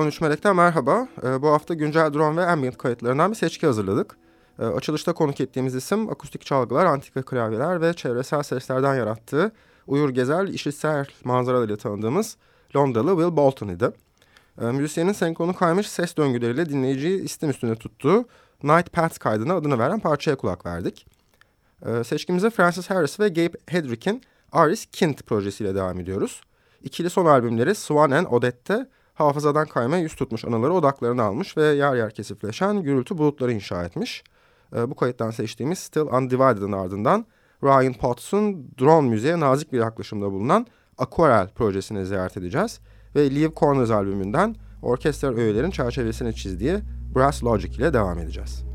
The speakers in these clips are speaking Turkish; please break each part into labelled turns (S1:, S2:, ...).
S1: 13 Melek'ten merhaba. Ee, bu hafta güncel drone ve ambient kayıtlarından bir seçki hazırladık. Ee, açılışta konuk ettiğimiz isim akustik çalgılar, antika klavyeler ve çevresel seslerden yarattığı uyur gezer, işitsel manzaralarıyla tanıdığımız Londralı Will Bolton idi. Ee, müzisyenin senkronu kaymış ses döngüleriyle dinleyiciyi istim üstünde tuttuğu Night Paths kaydına adını veren parçaya kulak verdik. Ee, seçkimize Francis Harris ve Gabe Hedrick'in Aris Kint projesiyle devam ediyoruz. İkili son albümleri Swan and Odette'te hafızadan kayma yüz tutmuş anıları odaklarını almış ve yer yer kesifleşen gürültü bulutları inşa etmiş. E, bu kayıttan seçtiğimiz Still Undivided'ın ardından Ryan Potts'un drone müziğe nazik bir yaklaşımda bulunan Aquarel projesini ziyaret edeceğiz. Ve Leave Corners albümünden orkestra öğelerin çerçevesini çizdiği Brass Logic ile devam edeceğiz.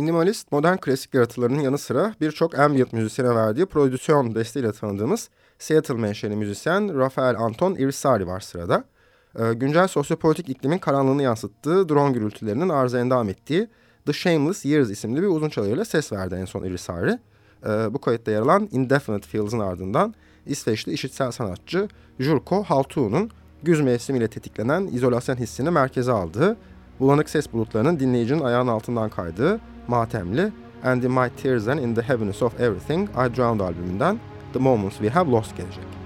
S1: Minimalist modern klasik yaratılarının yanı sıra birçok ambient müzisyene verdiği prodüksiyon desteğiyle tanıdığımız Seattle menşeli müzisyen Rafael Anton Irisari var sırada. Ee, güncel sosyopolitik iklimin karanlığını yansıttığı drone gürültülerinin arıza endam ettiği The Shameless Years isimli bir uzun çalıyla ses verdi en son Irisari. Ee, bu kayıtta yer alan Indefinite Fields'ın ardından İsveçli işitsel sanatçı Jurko Haltuğ'un güz mevsimiyle tetiklenen izolasyon hissini merkeze aldığı, bulanık ses bulutlarının dinleyicinin ayağının altından kaydığı, matemli And in My Tears and in the Heaviness of Everything I Drowned albümünden The Moments We Have Lost gelecek.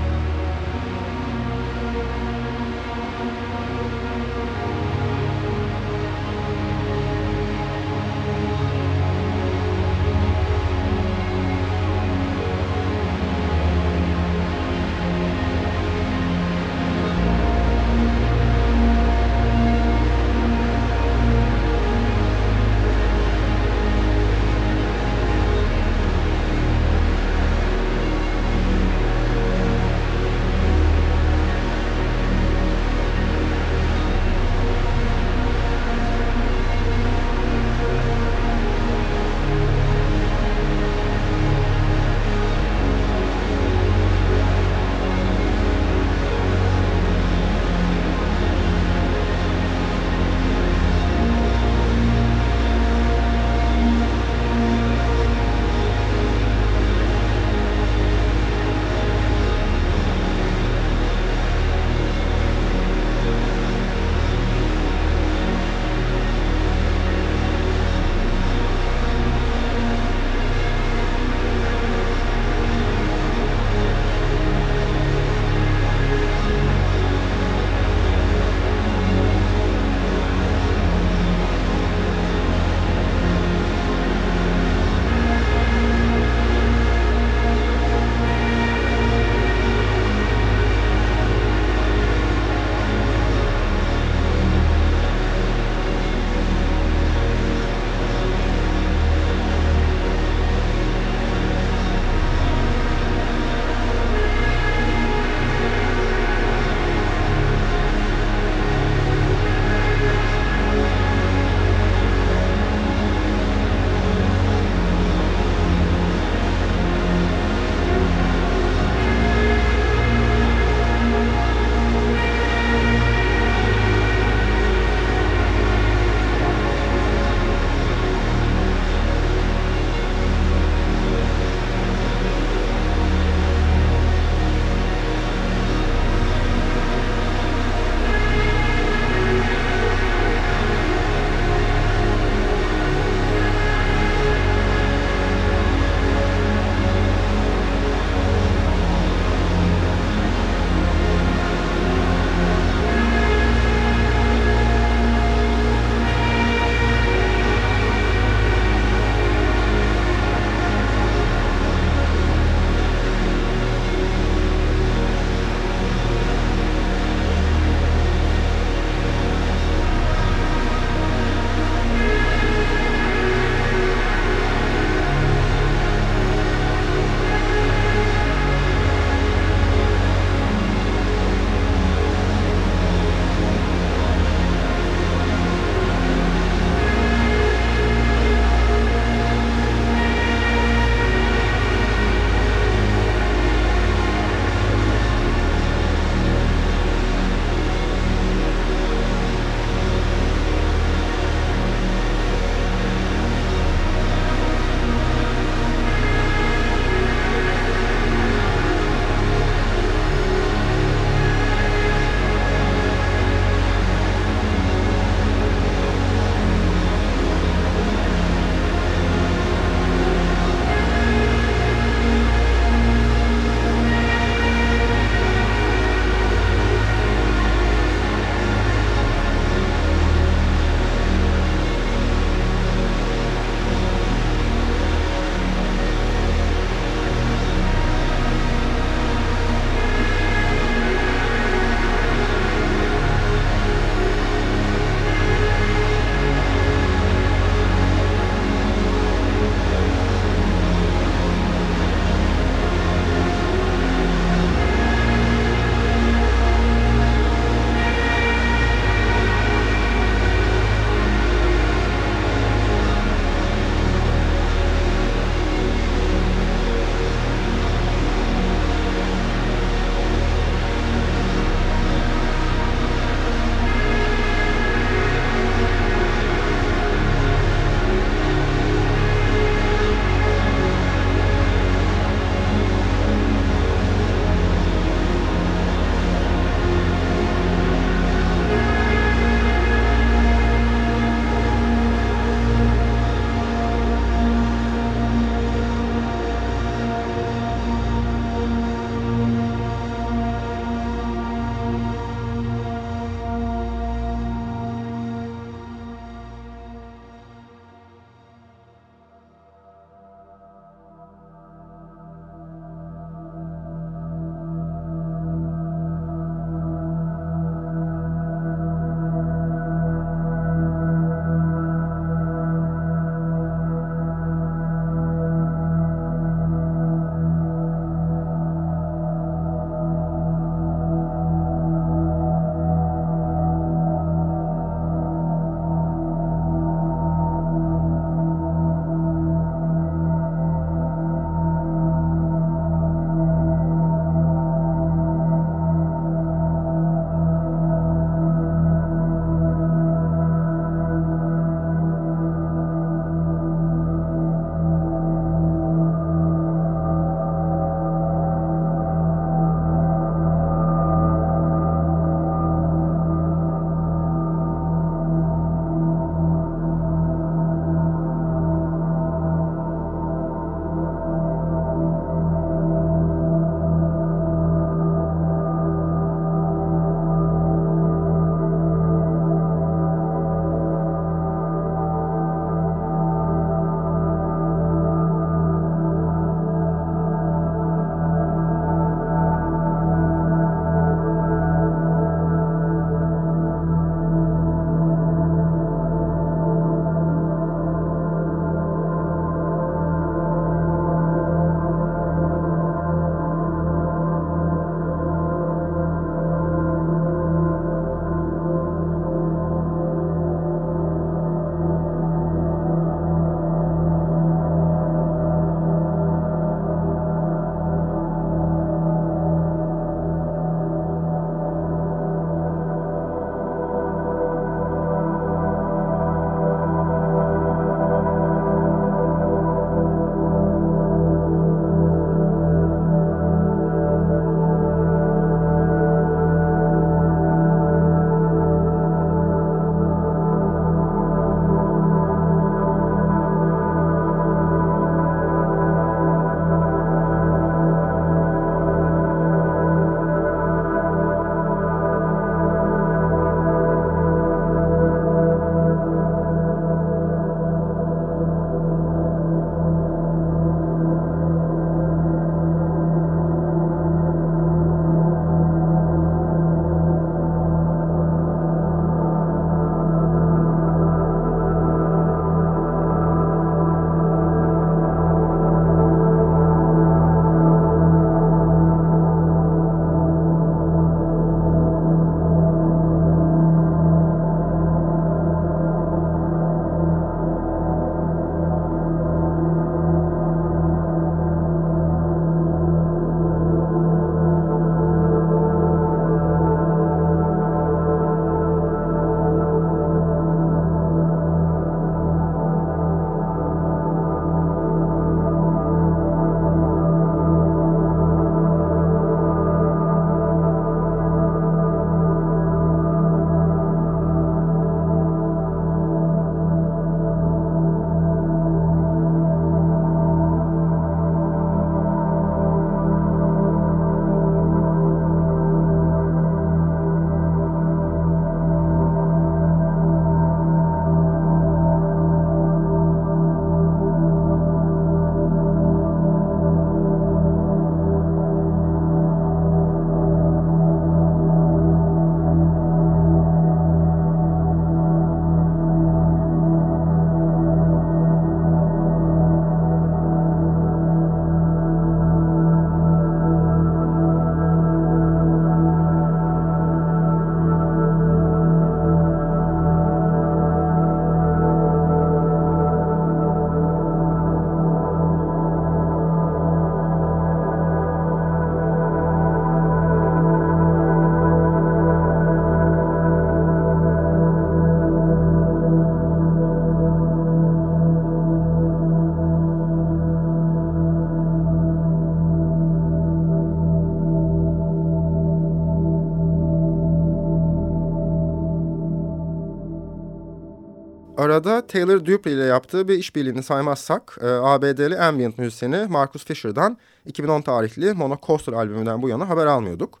S1: Arada Taylor Dupree ile yaptığı bir işbirliğini saymazsak e, ABD'li ambient müzisyeni Marcus Fisher'dan 2010 tarihli Mono Coaster albümünden bu yana haber almıyorduk.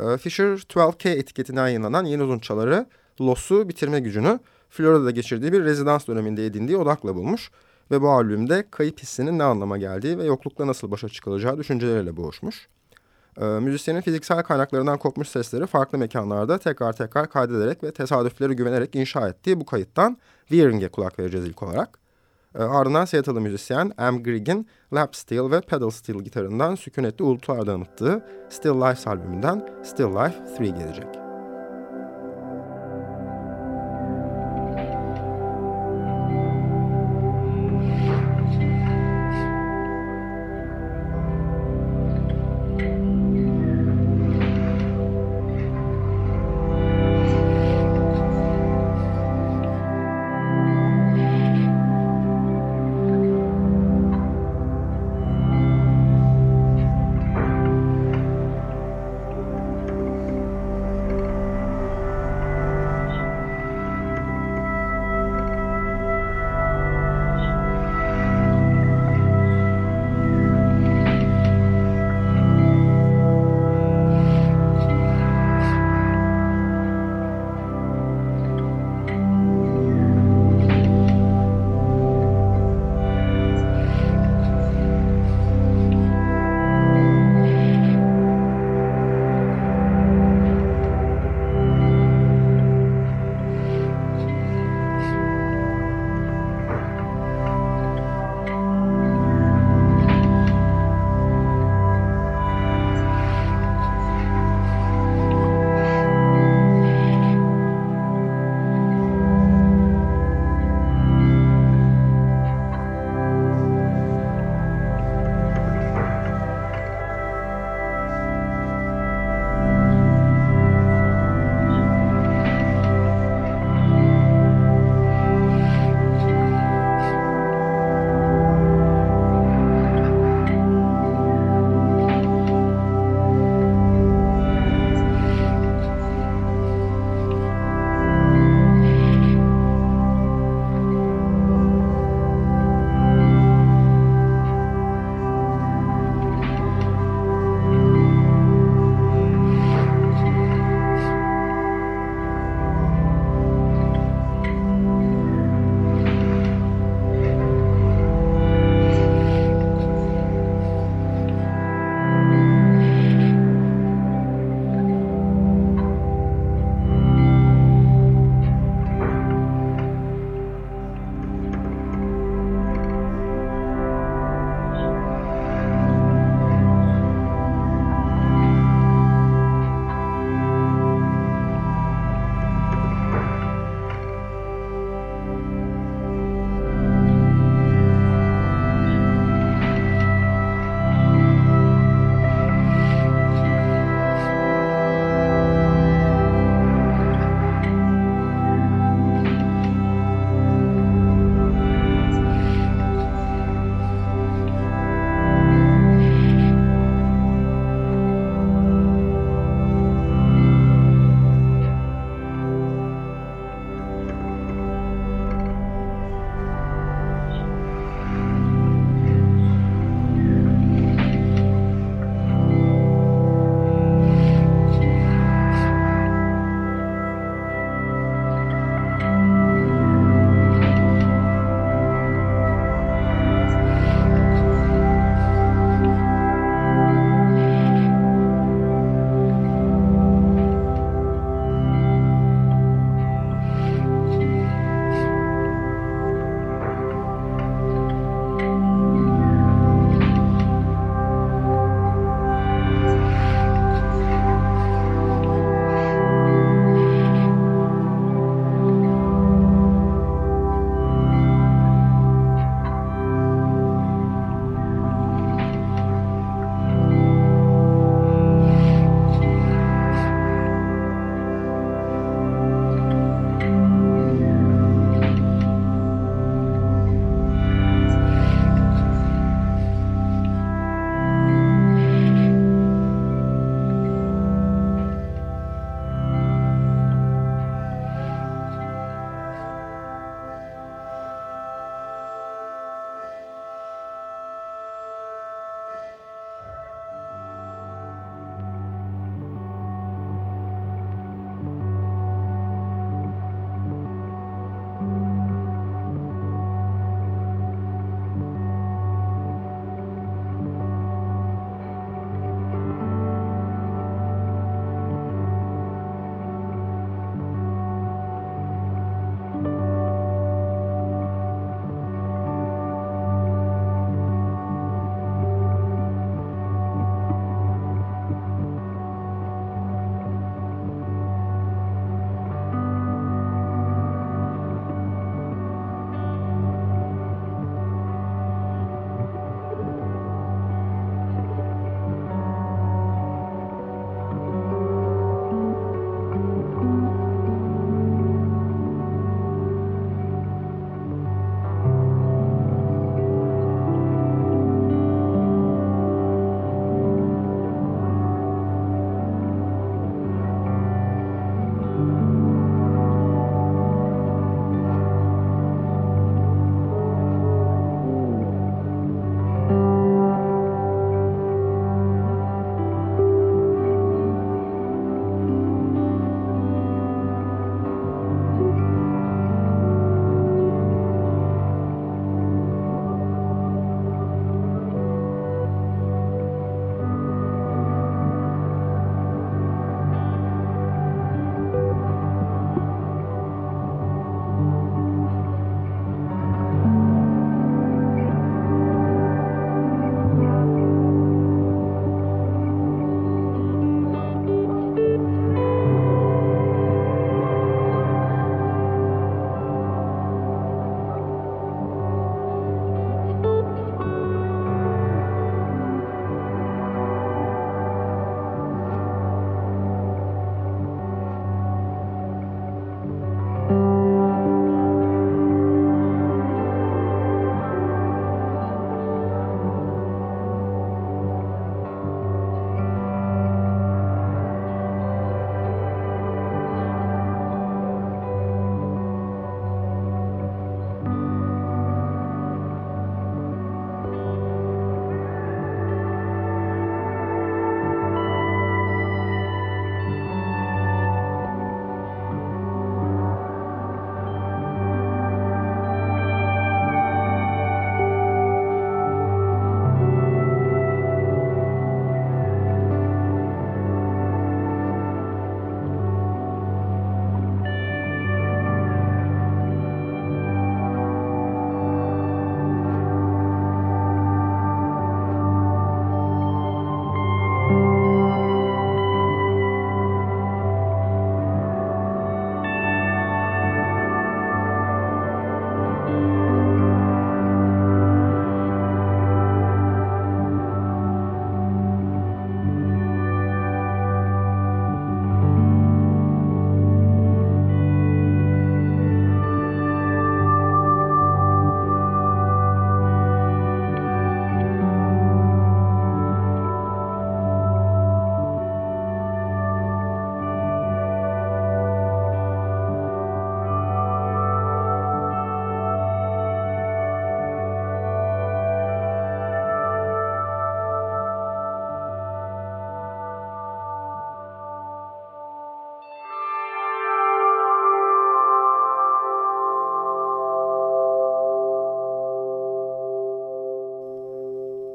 S1: E, Fisher 12K etiketinden yayınlanan yeni uzunçaları Loss'u bitirme gücünü Florida'da geçirdiği bir rezidans döneminde edindiği odakla bulmuş ve bu albümde kayıp hissinin ne anlama geldiği ve yoklukla nasıl başa çıkılacağı düşünceleriyle boğuşmuş. E, müzisyenin fiziksel kaynaklarından kopmuş sesleri farklı mekanlarda tekrar tekrar kaydederek ve tesadüfleri güvenerek inşa ettiği bu kayıttan Wearing'e kulak vereceğiz ilk olarak. E, ardından Seattle'lı müzisyen Am Grigg'in lap steel ve pedal steel gitarından sükunetli uğultular anıttığı Still Life albümünden Still Life 3 gelecek.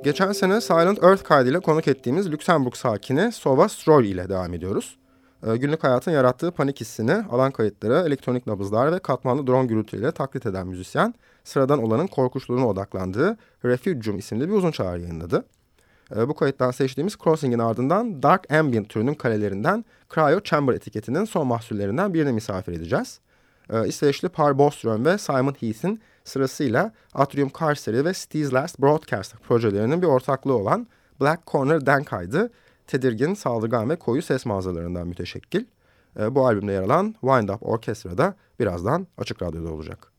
S1: Geçen sene Silent Earth kaydıyla konuk ettiğimiz Lüksemburg sakini Sova Stroll ile devam ediyoruz. Ee, günlük hayatın yarattığı panik hissini alan kayıtları, elektronik nabızlar ve katmanlı drone gürültüyle taklit eden müzisyen, sıradan olanın korkuşluğuna odaklandığı Refugium isimli bir uzun çağrı yayınladı. Ee, bu kayıttan seçtiğimiz Crossing'in ardından Dark Ambient türünün kalelerinden Cryo Chamber etiketinin son mahsullerinden birini misafir edeceğiz. Ee, İsveçli Par Boström ve Simon Heath'in sırasıyla Atrium Carcery ve Steve's Last Broadcast projelerinin bir ortaklığı olan Black Corner Den kaydı tedirgin, saldırgan ve koyu ses mağazalarından müteşekkil. E, bu albümde yer alan Wind Up Orkestra da birazdan Açık Radyo'da olacak.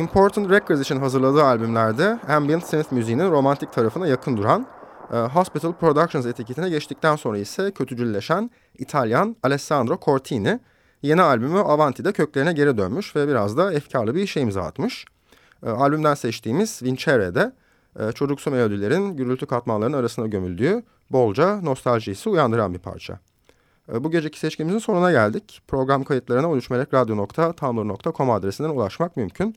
S1: Important Records için hazırladığı albümlerde ambient synth müziğinin romantik tarafına yakın duran, e, Hospital Productions etiketine geçtikten sonra ise kötücülleşen İtalyan Alessandro Cortini yeni albümü Avanti'de köklerine geri dönmüş ve biraz da efkarlı bir işe imza atmış. E, albümden seçtiğimiz Vincere'de e, çocuksu melodilerin gürültü katmanlarının arasına gömüldüğü bolca nostaljisi uyandıran bir parça. Bu geceki seçkimizin sonuna geldik. Program kayıtlarına 13melekradyo.tumblr.com adresinden ulaşmak mümkün.